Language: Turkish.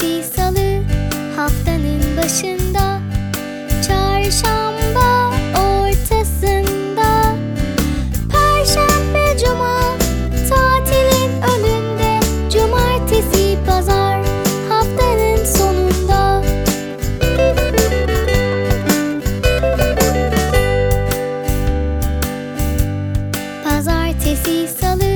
Cumartesi, salı haftanın başında Çarşamba ortasında. Perşembe, cuma tatilin önünde Cumartesi, pazar haftanın sonunda. Pazartesi, salı